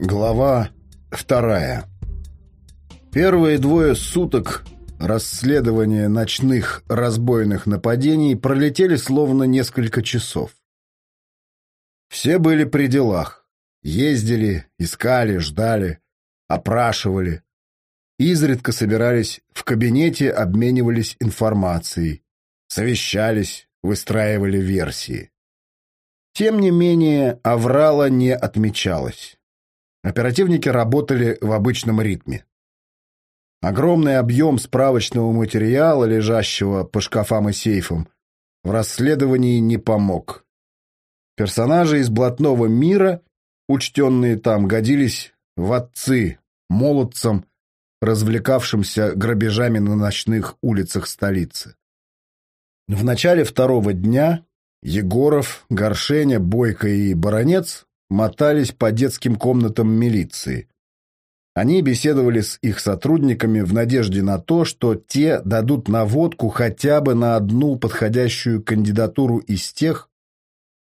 Глава вторая. Первые двое суток расследования ночных разбойных нападений пролетели словно несколько часов. Все были при делах. Ездили, искали, ждали, опрашивали. Изредка собирались в кабинете, обменивались информацией, совещались, выстраивали версии. Тем не менее, аврала не отмечалось. Оперативники работали в обычном ритме. Огромный объем справочного материала, лежащего по шкафам и сейфам, в расследовании не помог. Персонажи из блатного мира, учтенные там, годились в отцы, молодцам, развлекавшимся грабежами на ночных улицах столицы. В начале второго дня Егоров, Горшеня, Бойко и Баронец мотались по детским комнатам милиции. Они беседовали с их сотрудниками в надежде на то, что те дадут наводку хотя бы на одну подходящую кандидатуру из тех,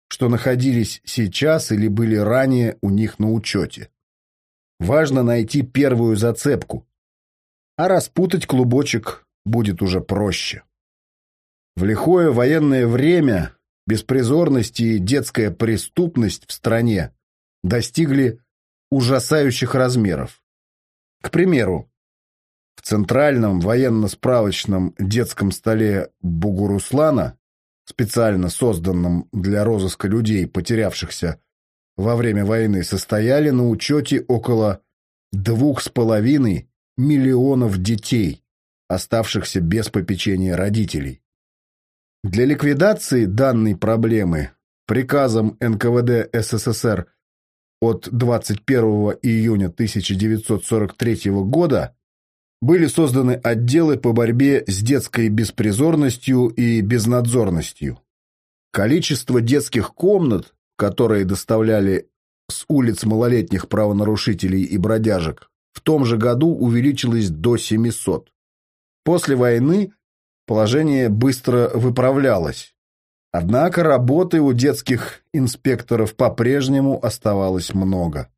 что находились сейчас или были ранее у них на учете. Важно найти первую зацепку, а распутать клубочек будет уже проще. В лихое военное время беспризорность и детская преступность в стране достигли ужасающих размеров. К примеру, в центральном военно-справочном детском столе Бугуруслана, специально созданном для розыска людей, потерявшихся во время войны, состояли на учете около двух с половиной миллионов детей, оставшихся без попечения родителей. Для ликвидации данной проблемы приказом НКВД СССР от 21 июня 1943 года были созданы отделы по борьбе с детской беспризорностью и безнадзорностью. Количество детских комнат, которые доставляли с улиц малолетних правонарушителей и бродяжек, в том же году увеличилось до 700. После войны положение быстро выправлялось. Однако работы у детских инспекторов по-прежнему оставалось много.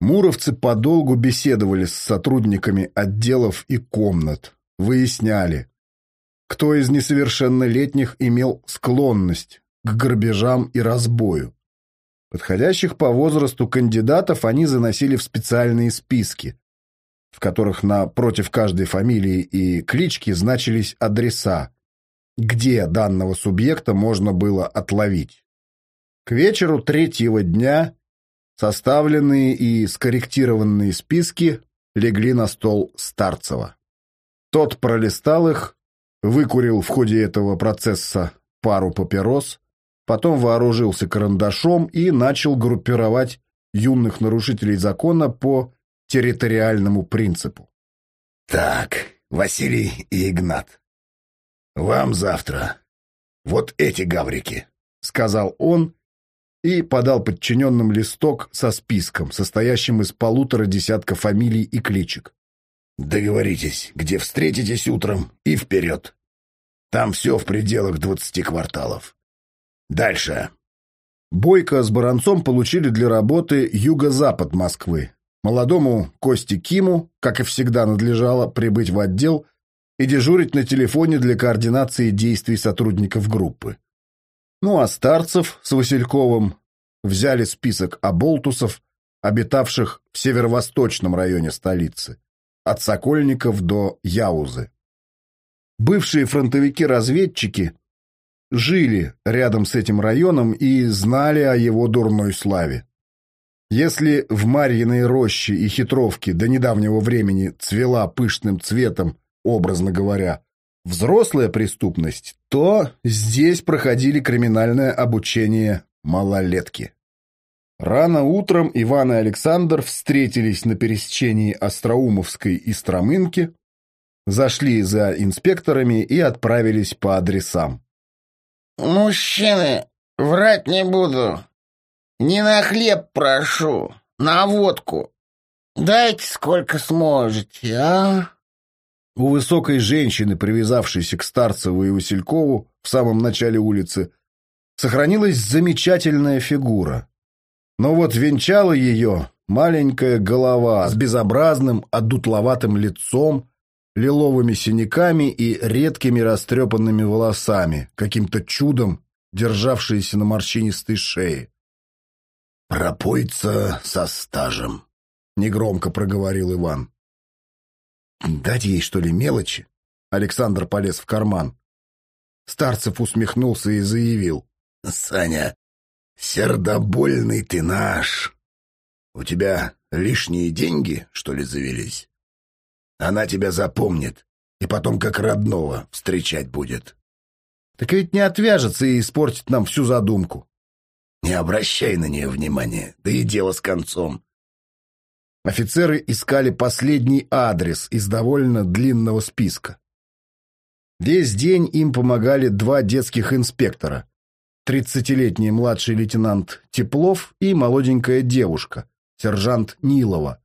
Муровцы подолгу беседовали с сотрудниками отделов и комнат, выясняли, кто из несовершеннолетних имел склонность к грабежам и разбою. Подходящих по возрасту кандидатов они заносили в специальные списки, в которых напротив каждой фамилии и клички значились адреса, где данного субъекта можно было отловить. К вечеру третьего дня составленные и скорректированные списки легли на стол Старцева. Тот пролистал их, выкурил в ходе этого процесса пару папирос, потом вооружился карандашом и начал группировать юных нарушителей закона по территориальному принципу. «Так, Василий и Игнат, «Вам завтра. Вот эти гаврики», — сказал он и подал подчиненным листок со списком, состоящим из полутора десятка фамилий и кличек. «Договоритесь, где встретитесь утром, и вперед. Там все в пределах двадцати кварталов. Дальше». Бойко с Баранцом получили для работы юго-запад Москвы. Молодому Косте Киму, как и всегда надлежало, прибыть в отдел и дежурить на телефоне для координации действий сотрудников группы. Ну а Старцев с Васильковым взяли список оболтусов, обитавших в северо-восточном районе столицы, от Сокольников до Яузы. Бывшие фронтовики-разведчики жили рядом с этим районом и знали о его дурной славе. Если в Марьиной роще и Хитровке до недавнего времени цвела пышным цветом образно говоря, взрослая преступность, то здесь проходили криминальное обучение малолетки. Рано утром Иван и Александр встретились на пересечении Остроумовской и Стромынки, зашли за инспекторами и отправились по адресам. «Мужчины, врать не буду. Не на хлеб прошу, на водку. Дайте сколько сможете, а?» У высокой женщины, привязавшейся к Старцеву и Василькову в самом начале улицы, сохранилась замечательная фигура. Но вот венчала ее маленькая голова с безобразным, одутловатым лицом, лиловыми синяками и редкими растрепанными волосами, каким-то чудом державшиеся на морщинистой шее. «Пропойца со стажем», — негромко проговорил Иван. «Дать ей, что ли, мелочи?» Александр полез в карман. Старцев усмехнулся и заявил. «Саня, сердобольный ты наш. У тебя лишние деньги, что ли, завелись? Она тебя запомнит и потом как родного встречать будет». «Так ведь не отвяжется и испортит нам всю задумку». «Не обращай на нее внимания, да и дело с концом». Офицеры искали последний адрес из довольно длинного списка. Весь день им помогали два детских инспектора. Тридцатилетний младший лейтенант Теплов и молоденькая девушка, сержант Нилова.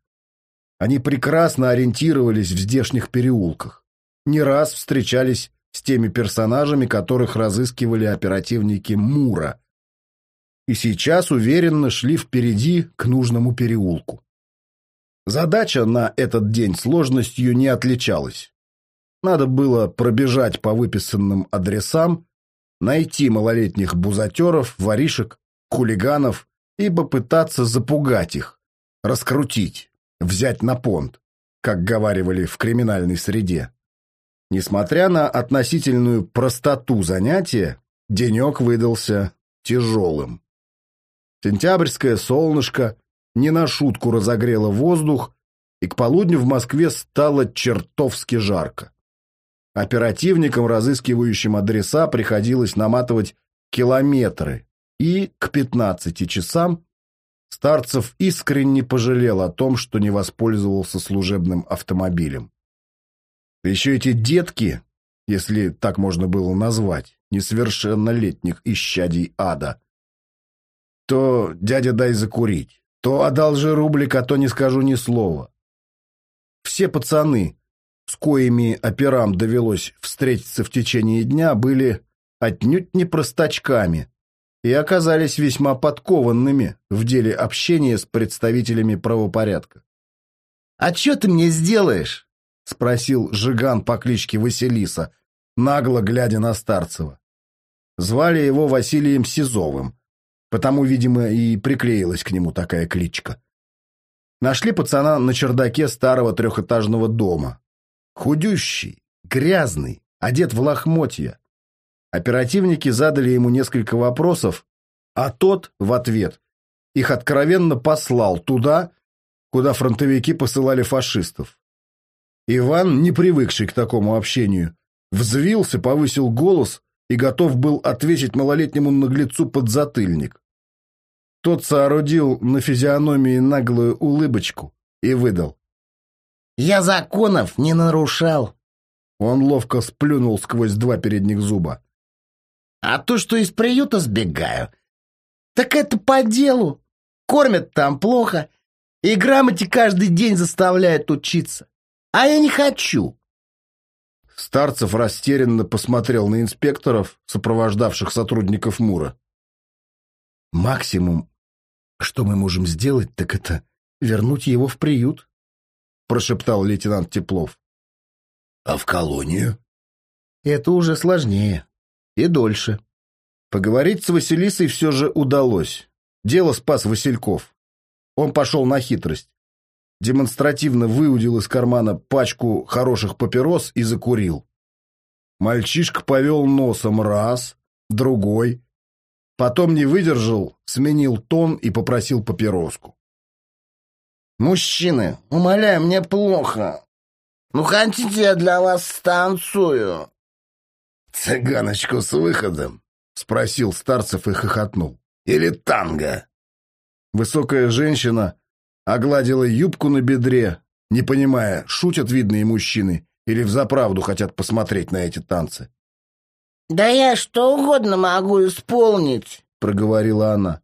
Они прекрасно ориентировались в здешних переулках. Не раз встречались с теми персонажами, которых разыскивали оперативники Мура. И сейчас уверенно шли впереди к нужному переулку. Задача на этот день сложностью не отличалась. Надо было пробежать по выписанным адресам, найти малолетних бузатеров, воришек, хулиганов и попытаться запугать их, раскрутить, взять на понт, как говаривали в криминальной среде. Несмотря на относительную простоту занятия, денек выдался тяжелым. Сентябрьское солнышко не на шутку разогрело воздух, и к полудню в Москве стало чертовски жарко. Оперативникам, разыскивающим адреса, приходилось наматывать километры, и к 15 часам Старцев искренне пожалел о том, что не воспользовался служебным автомобилем. Еще эти детки, если так можно было назвать, несовершеннолетних исчадий ада. То дядя дай закурить, то одолжи рублик, а то не скажу ни слова. Все пацаны, с коими операм довелось встретиться в течение дня, были отнюдь не простачками и оказались весьма подкованными в деле общения с представителями правопорядка. «А что ты мне сделаешь?» — спросил Жиган по кличке Василиса, нагло глядя на Старцева. Звали его Василием Сизовым, потому, видимо, и приклеилась к нему такая кличка. Нашли пацана на чердаке старого трехэтажного дома, Худющий, грязный, одет в лохмотья. Оперативники задали ему несколько вопросов, а тот в ответ их откровенно послал туда, куда фронтовики посылали фашистов. Иван, не привыкший к такому общению, взвился, повысил голос и готов был ответить малолетнему наглецу под затыльник. Тот соорудил на физиономии наглую улыбочку и выдал. Я законов не нарушал. Он ловко сплюнул сквозь два передних зуба. А то, что из приюта сбегаю, так это по делу. Кормят там плохо, и грамоте каждый день заставляют учиться. А я не хочу. Старцев растерянно посмотрел на инспекторов, сопровождавших сотрудников МУРа. «Максимум, что мы можем сделать, так это вернуть его в приют прошептал лейтенант Теплов. А в колонию? Это уже сложнее и дольше. Поговорить с Василисой все же удалось. Дело спас Васильков. Он пошел на хитрость. Демонстративно выудил из кармана пачку хороших папирос и закурил. Мальчишка повел носом раз, другой. Потом не выдержал, сменил тон и попросил папироску. «Мужчины, умоляю, мне плохо. Ну, хотите, я для вас станцую?» «Цыганочку с выходом?» — спросил Старцев и хохотнул. «Или танго?» Высокая женщина огладила юбку на бедре, не понимая, шутят видные мужчины или взаправду хотят посмотреть на эти танцы. «Да я что угодно могу исполнить», — проговорила она.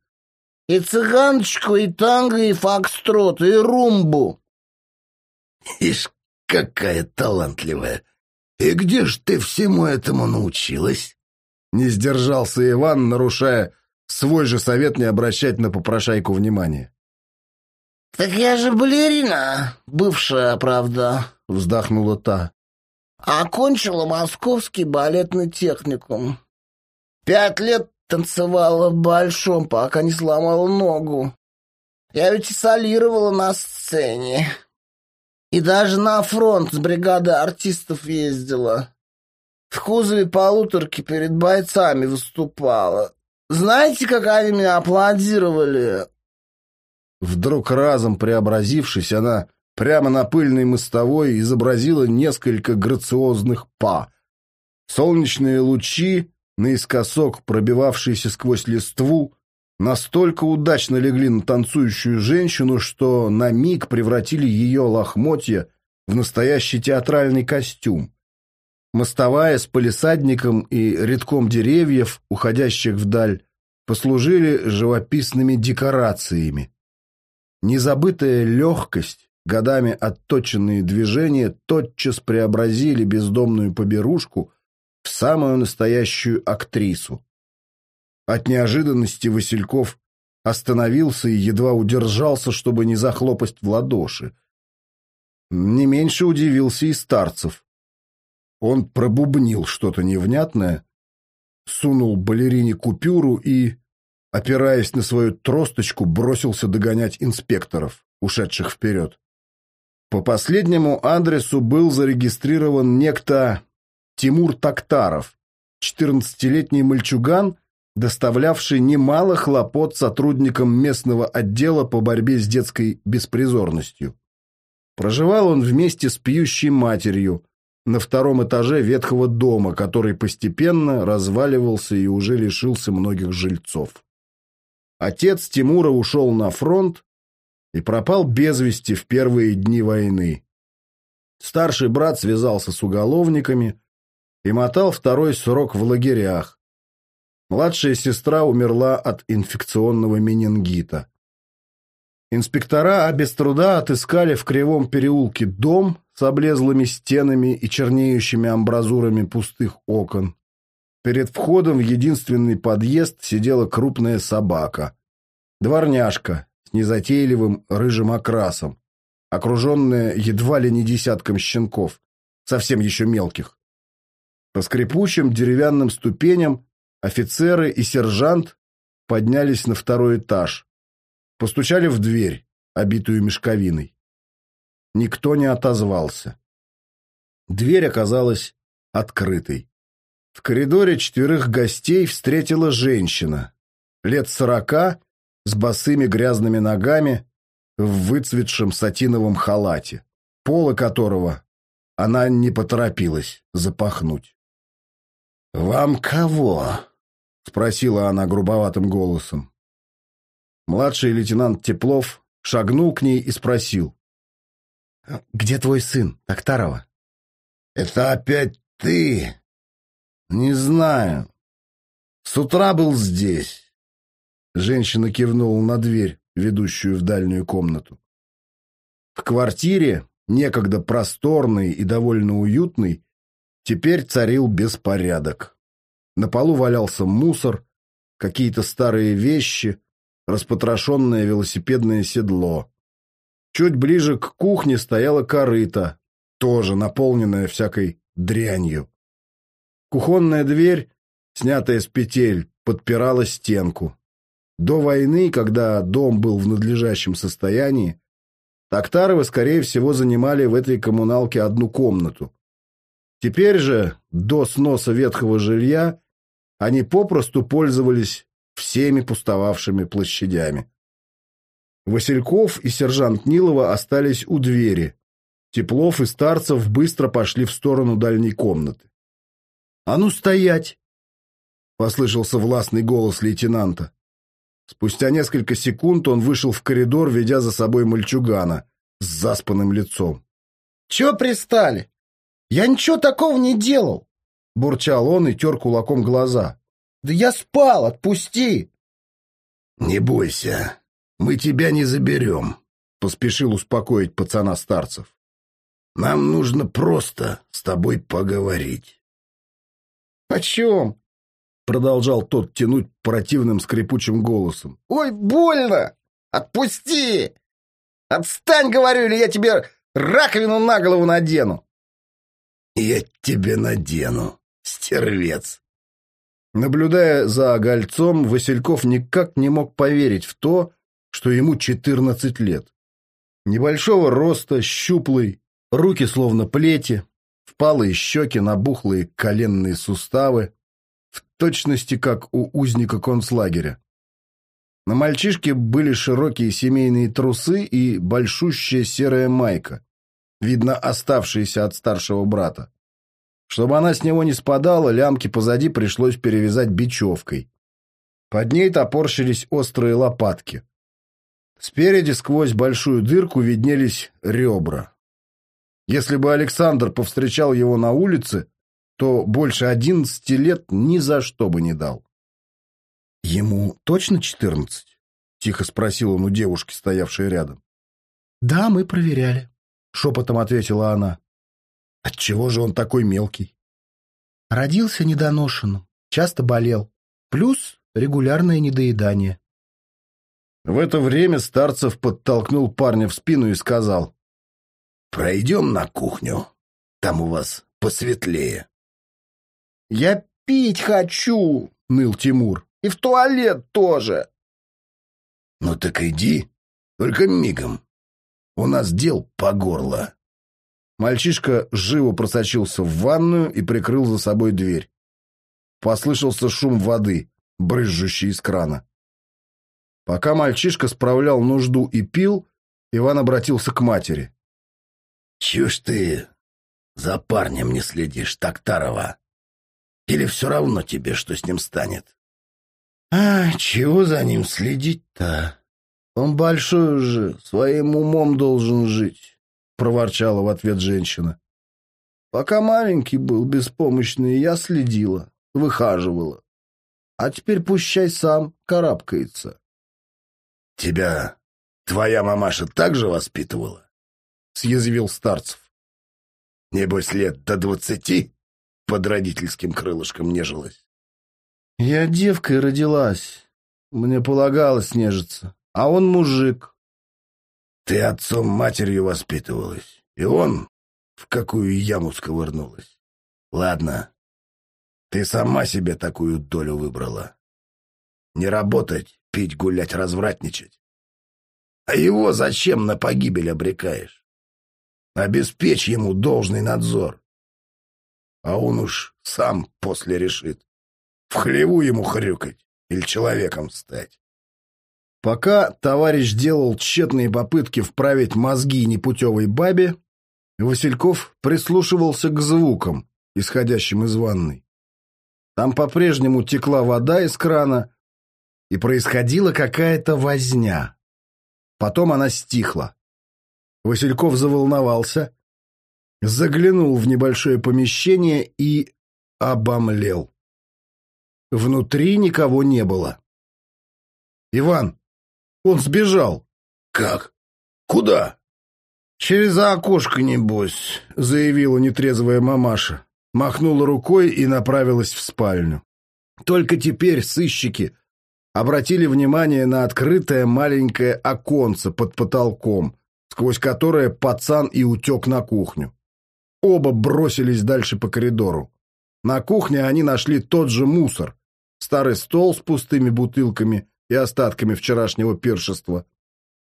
И цыганочку, и танго, и фокстрот, и румбу. Ишь, какая талантливая! И где ж ты всему этому научилась? Не сдержался Иван, нарушая свой же совет не обращать на попрошайку внимания. Так я же балерина, бывшая, правда, вздохнула та. Окончила московский балетный техникум. Пять лет танцевала в большом, пока не сломала ногу. Я ведь и солировала на сцене. И даже на фронт с бригадой артистов ездила. В кузове полуторки перед бойцами выступала. Знаете, как они меня аплодировали? Вдруг разом преобразившись, она прямо на пыльной мостовой изобразила несколько грациозных па. Солнечные лучи, наискосок пробивавшиеся сквозь листву, настолько удачно легли на танцующую женщину, что на миг превратили ее лохмотья в настоящий театральный костюм. Мостовая с полисадником и редком деревьев, уходящих вдаль, послужили живописными декорациями. Незабытая легкость, годами отточенные движения тотчас преобразили бездомную поберушку в самую настоящую актрису. От неожиданности Васильков остановился и едва удержался, чтобы не захлопать в ладоши. Не меньше удивился и Старцев. Он пробубнил что-то невнятное, сунул балерине купюру и, опираясь на свою тросточку, бросился догонять инспекторов, ушедших вперед. По последнему адресу был зарегистрирован некто Тимур Тактаров, 14-летний мальчуган, доставлявший немало хлопот сотрудникам местного отдела по борьбе с детской беспризорностью. Проживал он вместе с пьющей матерью на втором этаже ветхого дома, который постепенно разваливался и уже лишился многих жильцов. Отец Тимура ушел на фронт и пропал без вести в первые дни войны. Старший брат связался с уголовниками и мотал второй срок в лагерях. Младшая сестра умерла от инфекционного менингита. Инспектора без труда отыскали в Кривом переулке дом с облезлыми стенами и чернеющими амбразурами пустых окон. Перед входом в единственный подъезд сидела крупная собака. Дворняжка с незатейливым рыжим окрасом, окруженная едва ли не десятком щенков, совсем еще мелких. По скрипучим деревянным ступеням офицеры и сержант поднялись на второй этаж. Постучали в дверь, обитую мешковиной. Никто не отозвался. Дверь оказалась открытой. В коридоре четверых гостей встретила женщина, лет сорока, с босыми грязными ногами, в выцветшем сатиновом халате, полы которого она не поторопилась запахнуть. «Вам кого?» — спросила она грубоватым голосом. Младший лейтенант Теплов шагнул к ней и спросил. «Где твой сын, Токтарова?» «Это опять ты?» «Не знаю. С утра был здесь». Женщина кивнула на дверь, ведущую в дальнюю комнату. В квартире, некогда просторной и довольно уютной, теперь царил беспорядок. На полу валялся мусор, какие-то старые вещи, распотрошенное велосипедное седло. Чуть ближе к кухне стояла корыта, тоже наполненная всякой дрянью. Кухонная дверь, снятая с петель, подпирала стенку. До войны, когда дом был в надлежащем состоянии, Токтаровы, скорее всего, занимали в этой коммуналке одну комнату. Теперь же, до сноса ветхого жилья, они попросту пользовались всеми пустовавшими площадями. Васильков и сержант Нилова остались у двери. Теплов и Старцев быстро пошли в сторону дальней комнаты. «А ну стоять!» — послышался властный голос лейтенанта. Спустя несколько секунд он вышел в коридор, ведя за собой мальчугана с заспанным лицом. «Чего пристали? Я ничего такого не делал!» — бурчал он и тер кулаком глаза. «Да я спал, отпусти!» «Не бойся, мы тебя не заберем», — поспешил успокоить пацана старцев. «Нам нужно просто с тобой поговорить». «О чем?» — продолжал тот тянуть противным скрипучим голосом. «Ой, больно! Отпусти!» Отстань, говорю, или я тебе раковину на голову надену. Я тебе надену, стервец. Наблюдая за огольцом, Васильков никак не мог поверить в то, что ему 14 лет. Небольшого роста, щуплый, руки словно плети, впалые щеки, набухлые коленные суставы, в точности как у узника концлагеря. На мальчишке были широкие семейные трусы и большущая серая майка, видно оставшаяся от старшего брата. Чтобы она с него не спадала, лямки позади пришлось перевязать бечевкой. Под ней топорщились острые лопатки. Спереди сквозь большую дырку виднелись ребра. Если бы Александр повстречал его на улице, то больше одиннадцати лет ни за что бы не дал. «Ему точно четырнадцать?» — тихо спросил он у девушки, стоявшей рядом. «Да, мы проверяли», — шепотом ответила она. Отчего же он такой мелкий? Родился недоношенным, часто болел. Плюс регулярное недоедание. В это время Старцев подтолкнул парня в спину и сказал. «Пройдем на кухню. Там у вас посветлее». «Я пить хочу!» — ныл Тимур. «И в туалет тоже!» «Ну так иди, только мигом. У нас дел по горло». Мальчишка живо просочился в ванную и прикрыл за собой дверь. Послышался шум воды, брызжущий из крана. Пока мальчишка справлял нужду и пил, Иван обратился к матери. — Ж ты за парнем не следишь, Токтарова? Или все равно тебе, что с ним станет? — А, чего за ним следить-то? Он большой уже, своим умом должен жить. — проворчала в ответ женщина. «Пока маленький был, беспомощный, я следила, выхаживала. А теперь пущай сам карабкается». «Тебя твоя мамаша так же воспитывала?» — съязвил Старцев. «Небось, лет до двадцати под родительским крылышком нежилась?» «Я девкой родилась. Мне полагалось нежиться. А он мужик. Ты отцом матерью воспитывалась, и он в какую яму сковырнулась. Ладно, ты сама себе такую долю выбрала. Не работать, пить, гулять, развратничать. А его зачем на погибель обрекаешь? Обеспечь ему должный надзор. А он уж сам после решит, в хлеву ему хрюкать или человеком стать. Пока товарищ делал тщетные попытки вправить мозги непутевой бабе, Васильков прислушивался к звукам, исходящим из ванной. Там по-прежнему текла вода из крана, и происходила какая-то возня. Потом она стихла. Васильков заволновался, заглянул в небольшое помещение и обомлел. Внутри никого не было. «Иван, он сбежал. Как? Куда? Через окошко, небось, заявила нетрезвая мамаша. Махнула рукой и направилась в спальню. Только теперь сыщики обратили внимание на открытое маленькое оконце под потолком, сквозь которое пацан и утек на кухню. Оба бросились дальше по коридору. На кухне они нашли тот же мусор. Старый стол с пустыми бутылками и остатками вчерашнего пиршества.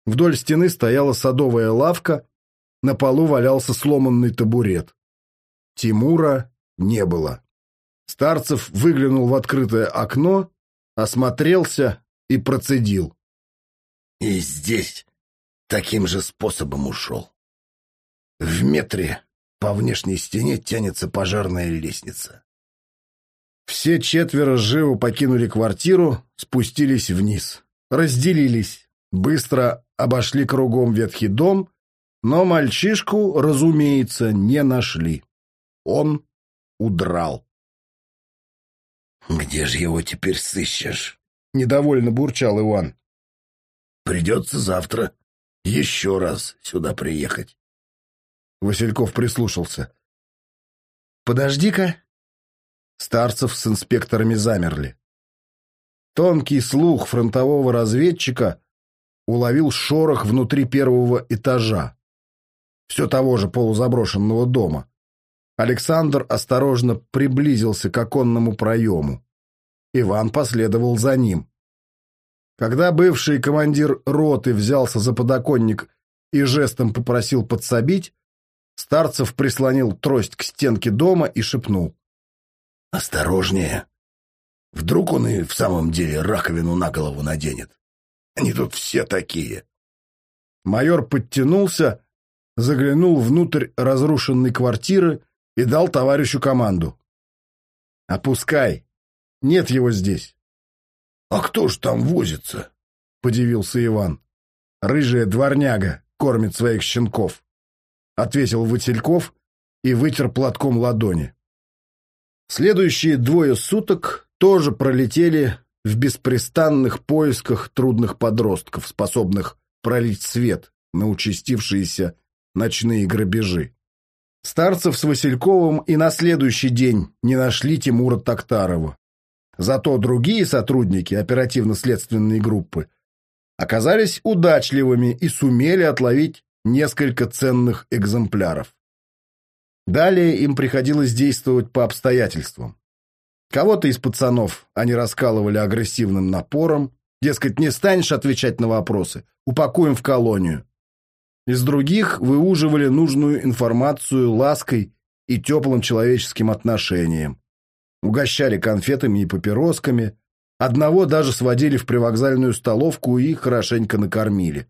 Вдоль стены стояла садовая лавка, на полу валялся сломанный табурет. Тимура не было. Старцев выглянул в открытое окно, осмотрелся и процедил. И здесь таким же способом ушел. В метре по внешней стене тянется пожарная лестница. Все четверо живо покинули квартиру, спустились вниз. Разделились, быстро обошли кругом ветхий дом, но мальчишку, разумеется, не нашли. Он удрал. «Где же его теперь сыщешь?» — недовольно бурчал Иван. «Придется завтра еще раз сюда приехать». Васильков прислушался. «Подожди-ка», Старцев с инспекторами замерли. Тонкий слух фронтового разведчика уловил шорох внутри первого этажа, все того же полузаброшенного дома. Александр осторожно приблизился к оконному проему. Иван последовал за ним. Когда бывший командир роты взялся за подоконник и жестом попросил подсобить, Старцев прислонил трость к стенке дома и шепнул. «Осторожнее! Вдруг он и в самом деле раковину на голову наденет? Они тут все такие!» Майор подтянулся, заглянул внутрь разрушенной квартиры и дал товарищу команду. «Опускай! Нет его здесь!» «А кто ж там возится?» — подивился Иван. «Рыжая дворняга кормит своих щенков», — ответил Васильков и вытер платком ладони. Следующие двое суток тоже пролетели в беспрестанных поисках трудных подростков, способных пролить свет на участившиеся ночные грабежи. Старцев с Васильковым и на следующий день не нашли Тимура Токтарова. Зато другие сотрудники оперативно-следственной группы оказались удачливыми и сумели отловить несколько ценных экземпляров. Далее им приходилось действовать по обстоятельствам. Кого-то из пацанов они раскалывали агрессивным напором, дескать, не станешь отвечать на вопросы, упакуем в колонию. Из других выуживали нужную информацию лаской и теплым человеческим отношением угощали конфетами и папиросками, одного даже сводили в привокзальную столовку и хорошенько накормили.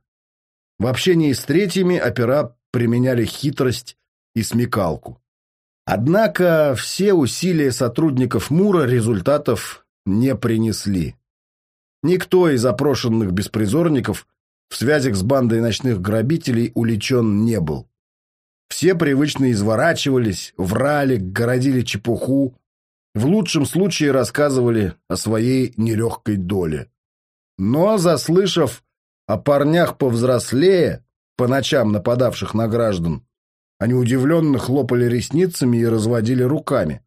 В общении с третьими опера применяли хитрость и смекалку. Однако все усилия сотрудников МУРа результатов не принесли. Никто из опрошенных беспризорников в связях с бандой ночных грабителей уличен не был. Все привычно изворачивались, врали, городили чепуху, в лучшем случае рассказывали о своей нелегкой доле. Но, заслышав о парнях повзрослее, по ночам нападавших на граждан, они удивленно хлопали ресницами и разводили руками.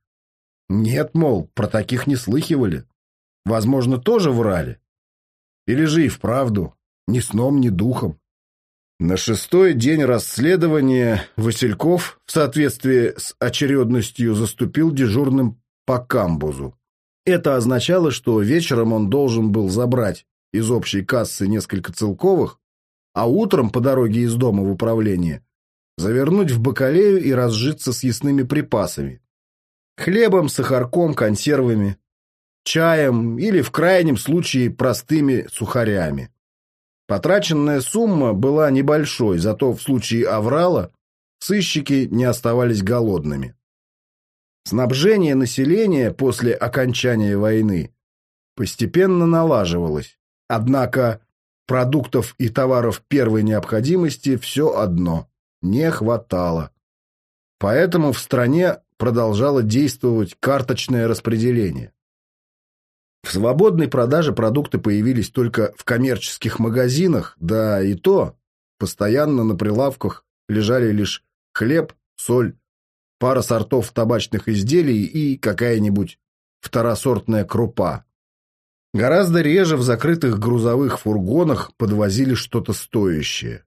Нет, мол, про таких не слыхивали. Возможно, тоже врали. Или же и вправду, ни сном, ни духом. На шестой день расследования Васильков в соответствии с очередностью заступил дежурным по камбузу. Это означало, что вечером он должен был забрать из общей кассы несколько целковых, а утром по дороге из дома в управление завернуть в бакалею и разжиться съестными припасами. Хлебом, сахарком, консервами, чаем или, в крайнем случае, простыми сухарями. Потраченная сумма была небольшой, зато в случае аврала сыщики не оставались голодными. Снабжение населения после окончания войны постепенно налаживалось. Однако продуктов и товаров первой необходимости все одно не хватало. Поэтому в стране продолжало действовать карточное распределение. В свободной продаже продукты появились только в коммерческих магазинах, да и то постоянно на прилавках лежали лишь хлеб, соль, пара сортов табачных изделий и какая-нибудь второсортная крупа. Гораздо реже в закрытых грузовых фургонах подвозили что-то стоящее.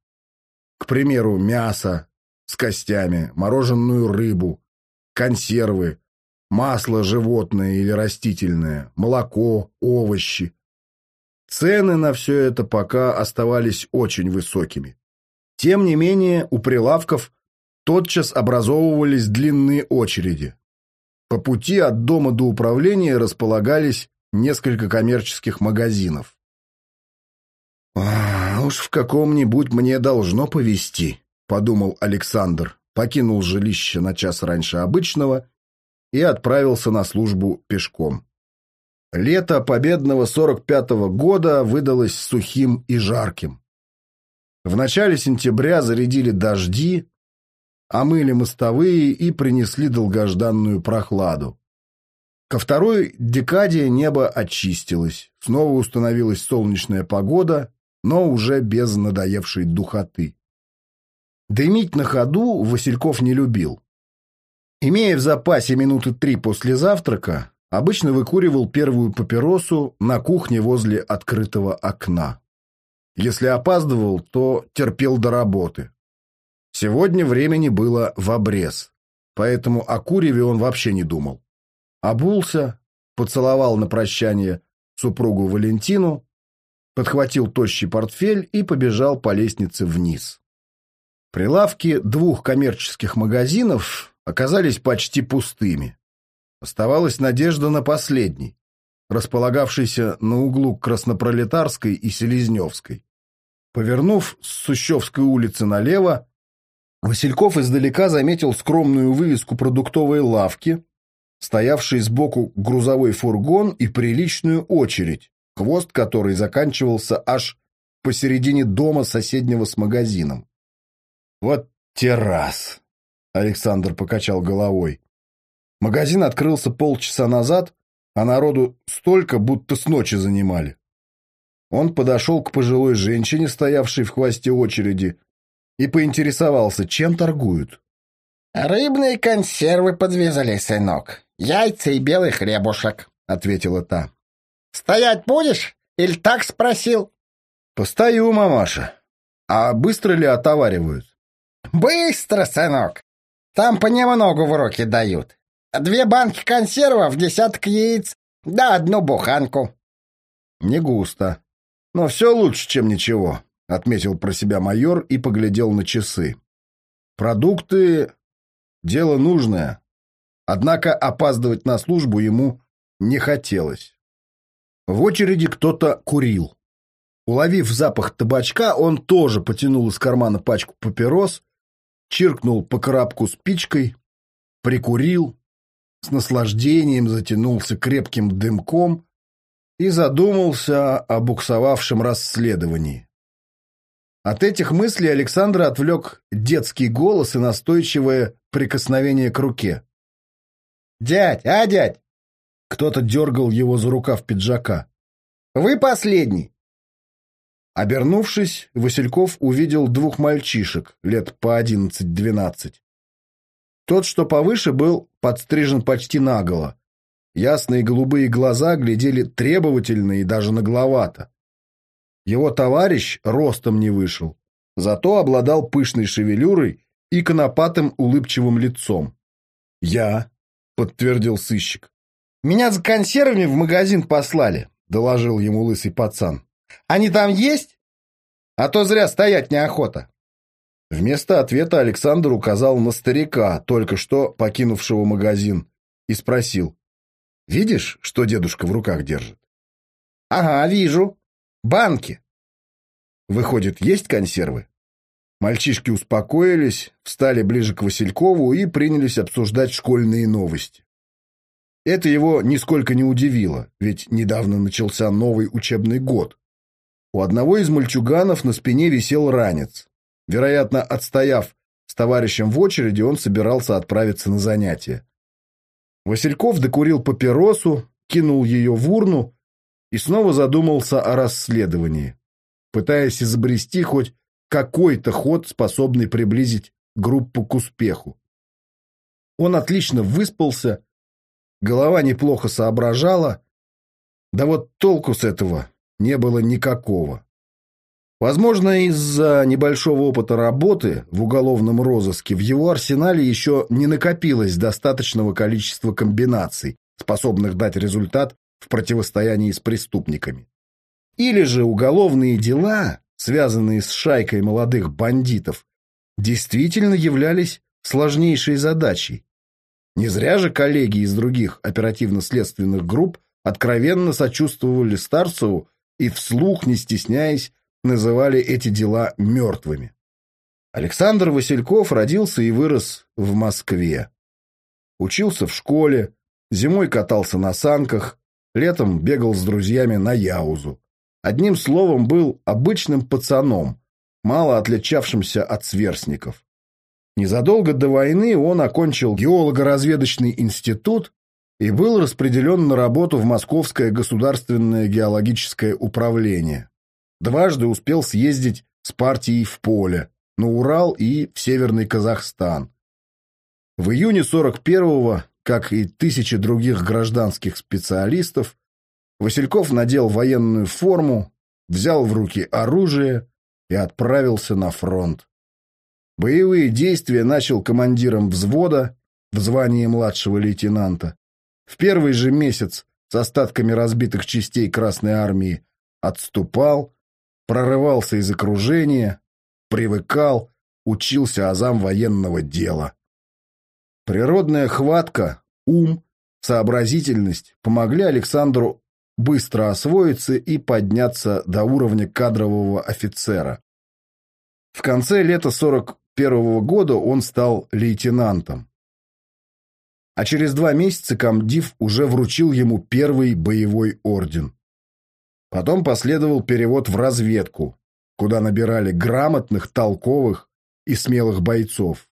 К примеру, мясо с костями, мороженую рыбу, консервы, масло животное или растительное, молоко, овощи. Цены на все это пока оставались очень высокими. Тем не менее, у прилавков тотчас образовывались длинные очереди. По пути от дома до управления располагались несколько коммерческих магазинов. «А, уж в каком-нибудь мне должно повезти», — подумал Александр, покинул жилище на час раньше обычного и отправился на службу пешком. Лето победного 45-го года выдалось сухим и жарким. В начале сентября зарядили дожди, омыли мостовые и принесли долгожданную прохладу. Ко второй декаде небо очистилось, снова установилась солнечная погода, но уже без надоевшей духоты. Дымить на ходу Васильков не любил. Имея в запасе минуты три после завтрака, обычно выкуривал первую папиросу на кухне возле открытого окна. Если опаздывал, то терпел до работы. Сегодня времени было в обрез, поэтому о куреве он вообще не думал. Обулся, поцеловал на прощание супругу Валентину, подхватил тощий портфель и побежал по лестнице вниз. Прилавки двух коммерческих магазинов оказались почти пустыми. Оставалась надежда на последний, располагавшийся на углу Краснопролетарской и Селезневской. Повернув с Сущевской улицы налево, Васильков издалека заметил скромную вывеску продуктовой лавки, стоявший сбоку грузовой фургон и приличную очередь, хвост которой заканчивался аж посередине дома соседнего с магазином. «Вот террас!» — Александр покачал головой. Магазин открылся полчаса назад, а народу столько, будто с ночи занимали. Он подошел к пожилой женщине, стоявшей в хвосте очереди, и поинтересовался, чем торгуют. «Рыбные консервы подвязали, сынок. Яйца и белый хлебушек», — ответила та. «Стоять будешь? Или так спросил?» «Постою, мамаша. А быстро ли отоваривают?» «Быстро, сынок. Там понемногу в руки дают. Две банки консервов, десяток яиц, да одну буханку». «Не густо. Но все лучше, чем ничего», — отметил про себя майор и поглядел на часы. «Продукты — дело нужное, однако опаздывать на службу ему не хотелось. В очереди кто-то курил. Уловив запах табачка, он тоже потянул из кармана пачку папирос, чиркнул по коробку спичкой, прикурил, с наслаждением затянулся крепким дымком и задумался о буксовавшем расследовании. От этих мыслей Александра отвлек детский голос и настойчивое прикосновение к руке. «Дядь, а, дядь!» Кто-то дергал его за рукав пиджака. «Вы последний!» Обернувшись, Васильков увидел двух мальчишек, лет по одиннадцать-двенадцать. Тот, что повыше, был подстрижен почти наголо, Ясные голубые глаза глядели требовательно и даже нагловато. Его товарищ ростом не вышел, зато обладал пышной шевелюрой и конопатым улыбчивым лицом. «Я», — подтвердил сыщик. «Меня за консервами в магазин послали», — доложил ему лысый пацан. «Они там есть? А то зря стоять неохота». Вместо ответа Александр указал на старика, только что покинувшего магазин, и спросил. Видишь, что дедушка в руках держит? Ага, вижу. Банки. Выходит, есть консервы? Мальчишки успокоились, встали ближе к Василькову и принялись обсуждать школьные новости. Это его нисколько не удивило, ведь недавно начался новый учебный год. У одного из мальчуганов на спине висел ранец. Вероятно, отстояв с товарищем в очереди, он собирался отправиться на занятия. Васильков докурил папиросу, кинул ее в урну и снова задумался о расследовании, пытаясь изобрести хоть какой-то ход, способный приблизить группу к успеху. Он отлично выспался, голова неплохо соображала, да вот толку с этого не было никакого. Возможно, из-за небольшого опыта работы в уголовном розыске в его арсенале еще не накопилось достаточного количества комбинаций, способных дать результат в противостоянии с преступниками. Или же уголовные дела, связанные с шайкой молодых бандитов, действительно являлись сложнейшей задачей. Не зря же коллеги из других оперативно-следственных групп откровенно сочувствовали Старцеву и вслух, не стесняясь, называли эти дела мертвыми. Александр Васильков родился и вырос в Москве. Учился в школе, зимой катался на санках, летом бегал с друзьями на Яузу. Одним словом, был обычным пацаном, мало отличавшимся от сверстников. Незадолго до войны он окончил геолого-разведочный институт и был распределен на работу в Московское государственное геологическое управление. Дважды успел съездить с партией в поле, на Урал и в Северный Казахстан. В июне 41-го, как и тысячи других гражданских специалистов, Васильков надел военную форму, взял в руки оружие и отправился на фронт. Боевые действия начал командиром взвода в звании младшего лейтенанта. В первый же месяц с остатками разбитых частей Красной Армии отступал, прорывался из окружения, привыкал, учился азам военного дела. Природная хватка, ум, сообразительность помогли Александру быстро освоиться и подняться до уровня кадрового офицера. В конце лета 41 -го года он стал лейтенантом. А через два месяца комдив уже вручил ему первый боевой орден. Потом последовал перевод в разведку, куда набирали грамотных, толковых и смелых бойцов.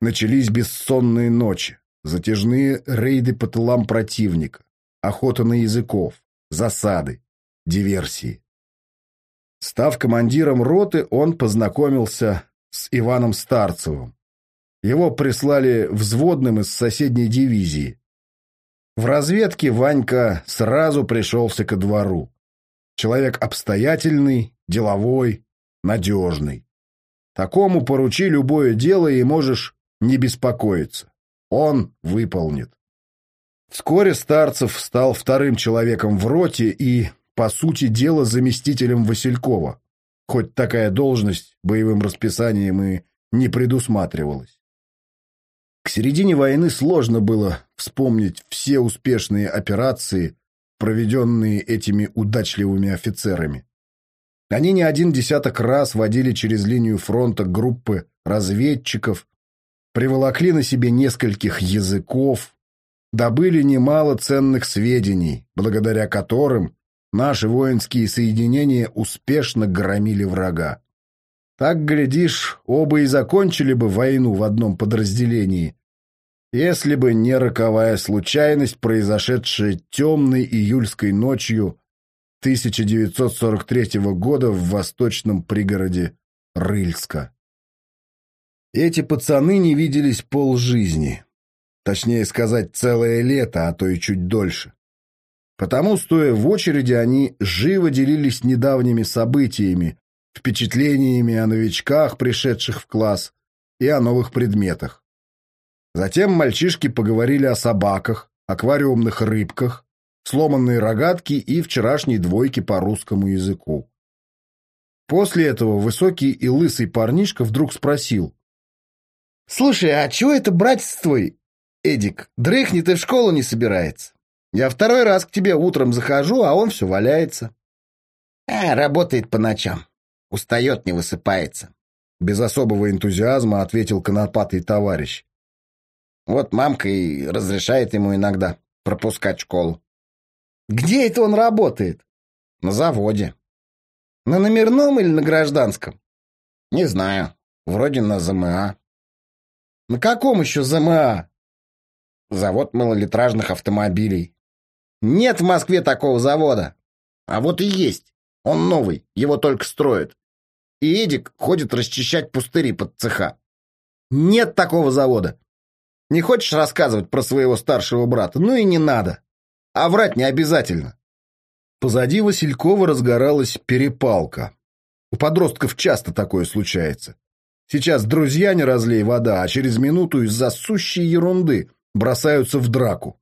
Начались бессонные ночи, затяжные рейды по тылам противника, охота на языков, засады, диверсии. Став командиром роты, он познакомился с Иваном Старцевым. Его прислали взводным из соседней дивизии. В разведке Ванька сразу пришелся ко двору. Человек обстоятельный, деловой, надежный. Такому поручи любое дело и можешь не беспокоиться. Он выполнит. Вскоре Старцев стал вторым человеком в роте и, по сути дела, заместителем Василькова, хоть такая должность боевым расписанием и не предусматривалась. К середине войны сложно было вспомнить все успешные операции, проведенные этими удачливыми офицерами. Они не один десяток раз водили через линию фронта группы разведчиков, приволокли на себе нескольких языков, добыли немало ценных сведений, благодаря которым наши воинские соединения успешно громили врага. Так, глядишь, оба и закончили бы войну в одном подразделении, если бы не роковая случайность, произошедшая темной июльской ночью 1943 года в восточном пригороде Рыльска. Эти пацаны не виделись полжизни. Точнее сказать, целое лето, а то и чуть дольше. Потому, стоя в очереди, они живо делились недавними событиями, впечатлениями о новичках, пришедших в класс, и о новых предметах. Затем мальчишки поговорили о собаках, аквариумных рыбках, сломанной рогатке и вчерашней двойке по русскому языку. После этого высокий и лысый парнишка вдруг спросил. «Слушай, а чего это братец твой, Эдик, дрыхнет и в школу не собирается? Я второй раз к тебе утром захожу, а он все валяется». «А, работает по ночам. Устает, не высыпается». Без особого энтузиазма ответил конопатый товарищ. Вот мамка и разрешает ему иногда пропускать школу. Где это он работает? На заводе. На номерном или на гражданском? Не знаю. Вроде на ЗМА. На каком еще ЗМА? Завод малолитражных автомобилей. Нет в Москве такого завода. А вот и есть. Он новый, его только строят. И Эдик ходит расчищать пустыри под цеха. Нет такого завода. Не хочешь рассказывать про своего старшего брата? Ну и не надо. А врать не обязательно. Позади Василькова разгоралась перепалка. У подростков часто такое случается. Сейчас друзья не разлей вода, а через минуту из-за сущей ерунды бросаются в драку.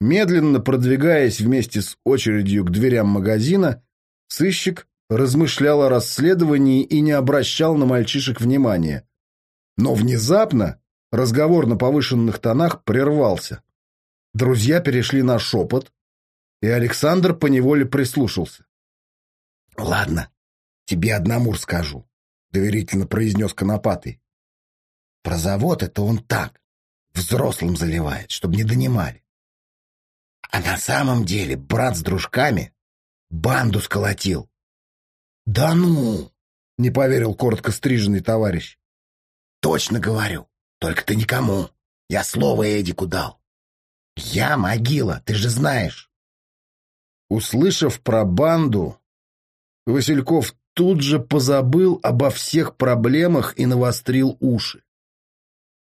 Медленно продвигаясь вместе с очередью к дверям магазина, сыщик размышлял о расследовании и не обращал на мальчишек внимания. Но внезапно Разговор на повышенных тонах прервался. Друзья перешли на шепот, и Александр поневоле прислушался. — Ладно, тебе одному расскажу, — доверительно произнес Конопатый. — Про завод это он так, взрослым заливает, чтобы не донимали. А на самом деле брат с дружками банду сколотил. — Да ну! — не поверил коротко стриженный товарищ. — Точно говорю. Только ты никому. Я слово Эдику дал. Я могила, ты же знаешь. Услышав про банду, Васильков тут же позабыл обо всех проблемах и навострил уши.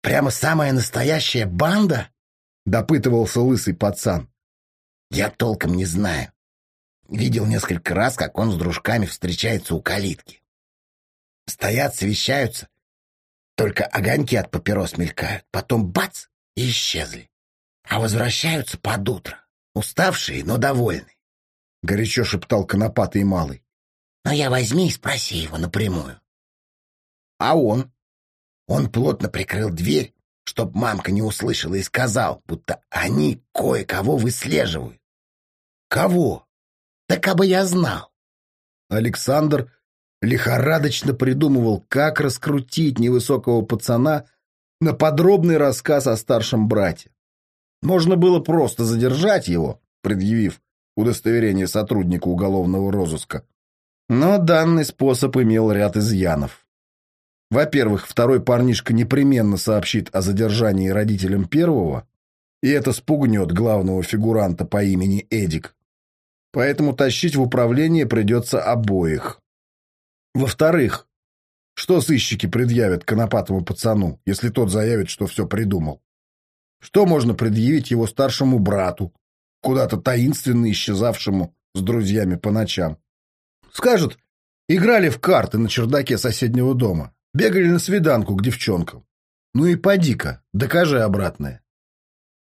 «Прямо самая настоящая банда?» — допытывался лысый пацан. «Я толком не знаю. Видел несколько раз, как он с дружками встречается у калитки. Стоят, совещаются, только огоньки от папирос мелькают, потом бац — и исчезли. А возвращаются под утро, уставшие, но довольные. — горячо шептал конопатый малый. «Но я возьми и спроси его напрямую». А он? Он плотно прикрыл дверь, чтоб мамка не услышала, и сказал, будто они кое-кого выслеживают. «Кого?» «Да кабы я знал». Александр лихорадочно придумывал, как раскрутить невысокого пацана на подробный рассказ о старшем брате. Можно было просто задержать его, предъявив удостоверение сотрудника уголовного розыска. Но данный способ имел ряд изъянов. Во-первых, второй парнишка непременно сообщит о задержании родителям первого, и это спугнет главного фигуранта по имени Эдик. Поэтому тащить в управление придется обоих. Во-вторых, что сыщики предъявят конопатому пацану, если тот заявит, что все придумал? Что можно предъявить его старшему брату, куда-то таинственно исчезавшему с друзьями по ночам? Скажут, играли в карты на чердаке соседнего дома, бегали на свиданку к девчонкам. Ну и поди-ка, докажи обратное.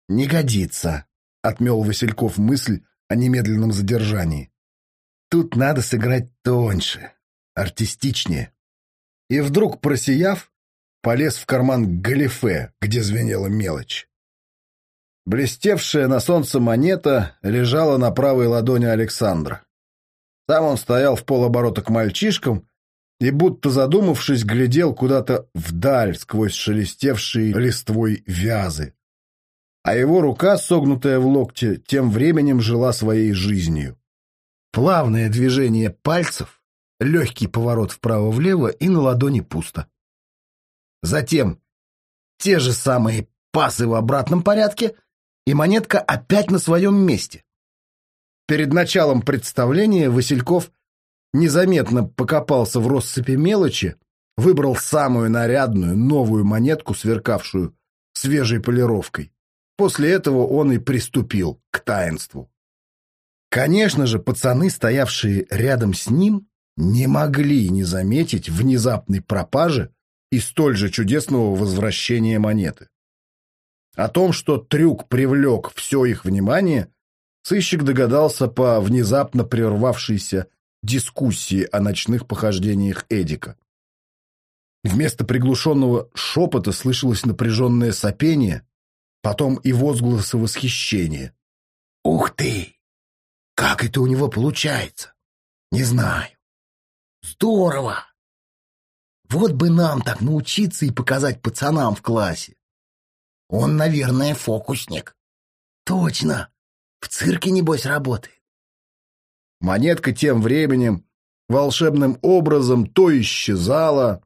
Не годится, отмел Васильков мысль о немедленном задержании. Тут надо сыграть тоньше, артистичнее. И вдруг, просияв, полез в карман галифе, где звенела мелочь. Блестевшая на солнце монета лежала на правой ладони Александра. Там он стоял в полоборота к мальчишкам и, будто задумавшись, глядел куда-то вдаль сквозь шелестевшие листвой вязы. А его рука, согнутая в локте, тем временем жила своей жизнью. Плавное движение пальцев, легкий поворот вправо-влево и на ладони пусто. Затем те же самые пасы в обратном порядке, и монетка опять на своем месте. Перед началом представления Васильков незаметно покопался в россыпи мелочи, выбрал самую нарядную, новую монетку, сверкавшую свежей полировкой. После этого он и приступил к таинству. Конечно же, пацаны, стоявшие рядом с ним, не могли не заметить внезапной пропажи и столь же чудесного возвращения монеты. О том, что трюк привлек все их внимание, Сыщик догадался по внезапно прервавшейся дискуссии о ночных похождениях Эдика. Вместо приглушенного шепота слышалось напряженное сопение, потом и возгласы восхищения. «Ух ты! Как это у него получается? Не знаю. Здорово! Вот бы нам так научиться и показать пацанам в классе. Он, наверное, фокусник. Точно! В цирке, небось, работает. Монетка тем временем волшебным образом то исчезала,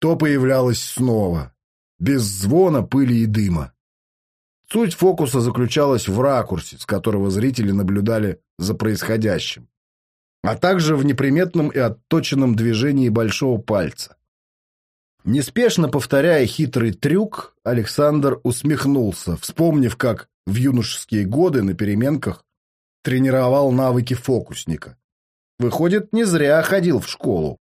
то появлялась снова, без звона, пыли и дыма. Суть фокуса заключалась в ракурсе, с которого зрители наблюдали за происходящим, а также в неприметном и отточенном движении большого пальца. Неспешно повторяя хитрый трюк, Александр усмехнулся, вспомнив, как в юношеские годы на переменках тренировал навыки фокусника. Выходит, не зря ходил в школу.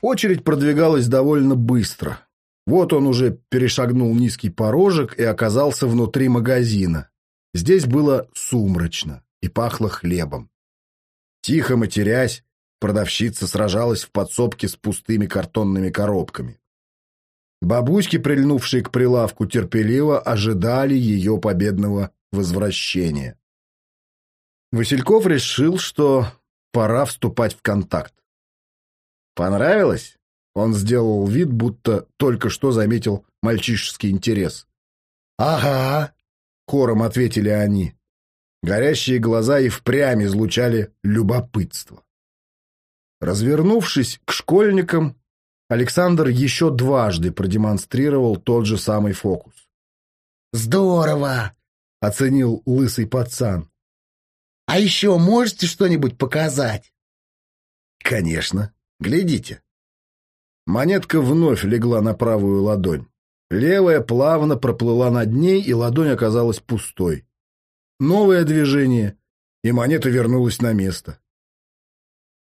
Очередь продвигалась довольно быстро. Вот он уже перешагнул низкий порожек и оказался внутри магазина. Здесь было сумрачно и пахло хлебом. Тихо матерясь, продавщица сражалась в подсобке с пустыми картонными коробками. Бабуськи, прильнувшие к прилавку, терпеливо ожидали ее победного возвращения. Васильков решил, что пора вступать в контакт. Понравилось? Он сделал вид, будто только что заметил мальчишеский интерес. «Ага», — хором ответили они. Горящие глаза и впрямь излучали любопытство. Развернувшись к школьникам, Александр еще дважды продемонстрировал тот же самый фокус. «Здорово!» — оценил лысый пацан. «А еще можете что-нибудь показать?» «Конечно. Глядите». Монетка вновь легла на правую ладонь. Левая плавно проплыла над ней, и ладонь оказалась пустой. Новое движение, и монета вернулась на место.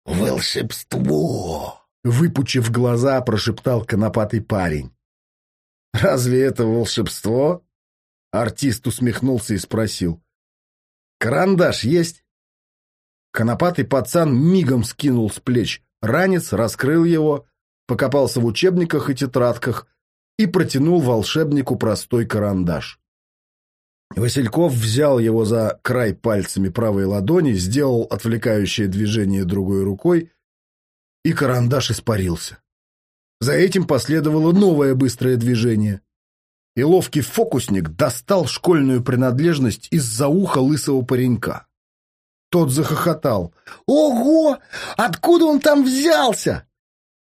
«Волшебство!» — выпучив глаза, прошептал конопатый парень. «Разве это волшебство?» Артист усмехнулся и спросил. «Карандаш есть?» Конопатый пацан мигом скинул с плеч ранец, раскрыл его, покопался в учебниках и тетрадках и протянул волшебнику простой карандаш. Васильков взял его за край пальцами правой ладони, сделал отвлекающее движение другой рукой, и карандаш испарился. За этим последовало новое быстрое движение, и ловкий фокусник достал школьную принадлежность из-за уха лысого паренька. Тот захохотал. «Ого! Откуда он там взялся?»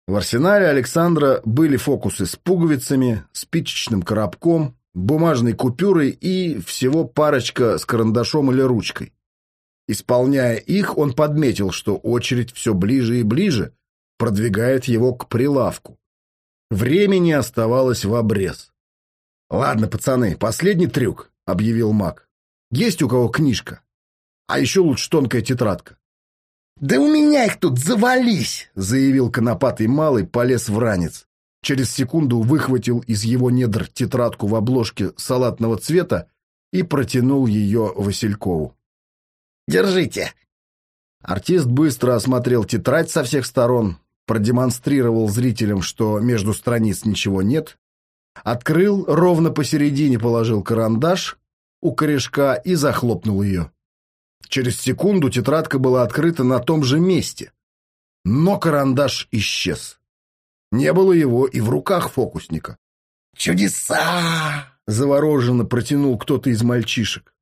В арсенале Александра были фокусы с пуговицами, спичечным коробком, бумажной купюрой и всего парочка с карандашом или ручкой. Исполняя их, он подметил, что очередь все ближе и ближе продвигает его к прилавку. Времени оставалось в обрез. «Ладно, пацаны, последний трюк», — объявил маг. «Есть у кого книжка? А еще лучше тонкая тетрадка». «Да у меня их тут завались!» — заявил конопатый малый, полез в ранец. Через секунду выхватил из его недр тетрадку в обложке салатного цвета и протянул ее Василькову. «Держите!» Артист быстро осмотрел тетрадь со всех сторон, продемонстрировал зрителям, что между страниц ничего нет, открыл, ровно посередине положил карандаш у корешка и захлопнул ее. Через секунду тетрадка была открыта на том же месте, но карандаш исчез. Не было его и в руках фокусника. «Чудеса!» — завороженно протянул кто-то из мальчишек.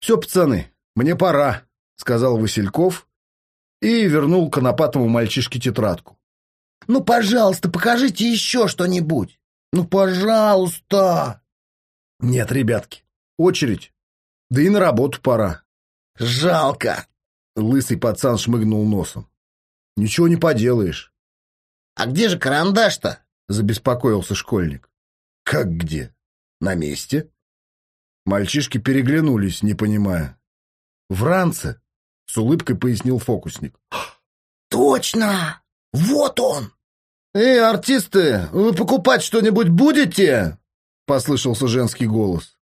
«Все, пацаны, мне пора», — сказал Васильков и вернул конопатому мальчишке тетрадку. «Ну, пожалуйста, покажите еще что-нибудь! Ну, пожалуйста!» «Нет, ребятки, очередь. Да и на работу пора». «Жалко!» — лысый пацан шмыгнул носом. «Ничего не поделаешь. «А где же карандаш-то?» — забеспокоился школьник. «Как где? На месте?» Мальчишки переглянулись, не понимая. «В ранце», — с улыбкой пояснил фокусник. «Точно! Вот он!» «Эй, артисты, вы покупать что-нибудь будете?» — послышался женский голос.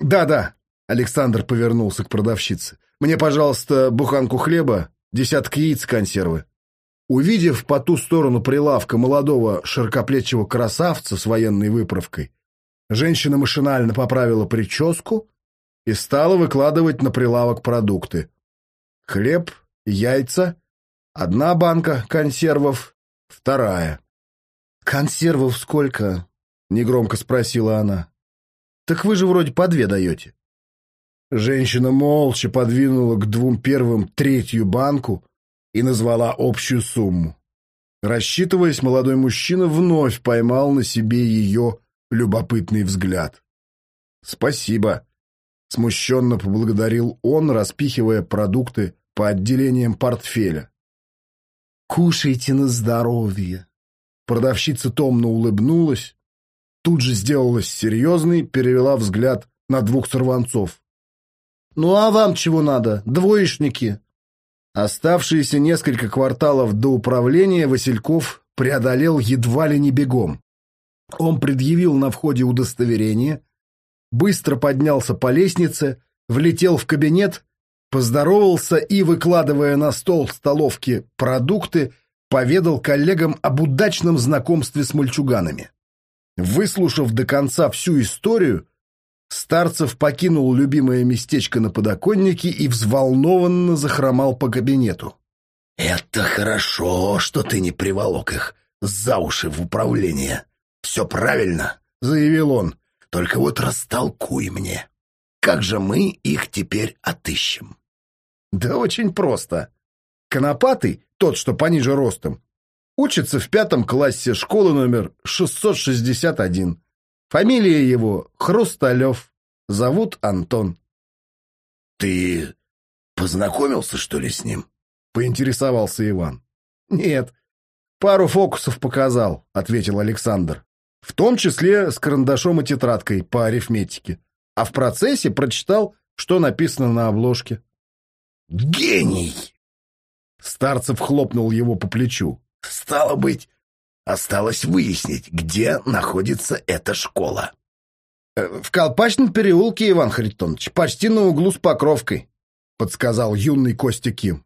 «Да-да», — Александр повернулся к продавщице. «Мне, пожалуйста, буханку хлеба, десяток яиц консервы». Увидев по ту сторону прилавка молодого широкоплечего красавца с военной выправкой, женщина машинально поправила прическу и стала выкладывать на прилавок продукты. Хлеб, яйца, одна банка консервов, вторая. «Консервов сколько?» — негромко спросила она. «Так вы же вроде по две даете». Женщина молча подвинула к двум первым третью банку, и назвала общую сумму. Рассчитываясь, молодой мужчина вновь поймал на себе ее любопытный взгляд. «Спасибо», — смущенно поблагодарил он, распихивая продукты по отделениям портфеля. «Кушайте на здоровье». Продавщица томно улыбнулась, тут же сделалась серьезной, перевела взгляд на двух сорванцов. «Ну а вам чего надо, двоечники?» Оставшиеся несколько кварталов до управления Васильков преодолел едва ли не бегом. Он предъявил на входе удостоверение, быстро поднялся по лестнице, влетел в кабинет, поздоровался и, выкладывая на стол столовки продукты, поведал коллегам об удачном знакомстве с мальчуганами. Выслушав до конца всю историю, Старцев покинул любимое местечко на подоконнике и взволнованно захромал по кабинету. «Это хорошо, что ты не приволок их за уши в управление. Все правильно», — заявил он. «Только вот растолкуй мне, как же мы их теперь отыщем?» «Да очень просто. Конопатый, тот, что пониже ростом, учится в пятом классе школы номер 661. Фамилия его Хрусталев. Зовут Антон. «Ты познакомился, что ли, с ним?» — поинтересовался Иван. «Нет, пару фокусов показал», — ответил Александр. «В том числе с карандашом и тетрадкой по арифметике. А в процессе прочитал, что написано на обложке». Гений!» Старцев хлопнул его по плечу. «Стало быть, осталось выяснить, где находится эта школа». «Э, «В Колпачном переулке, Иван Харитонович, почти на углу с Покровкой», — подсказал юный Костя Ким.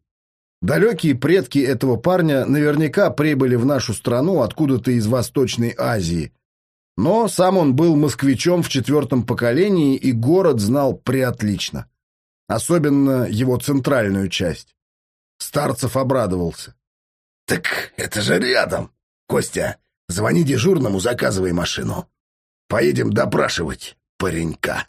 Далекие предки этого парня наверняка прибыли в нашу страну откуда-то из Восточной Азии. Но сам он был москвичом в четвертом поколении и город знал преотлично. Особенно его центральную часть. Старцев обрадовался. «Так это же рядом! Костя, звони дежурному, заказывай машину. Поедем допрашивать паренька».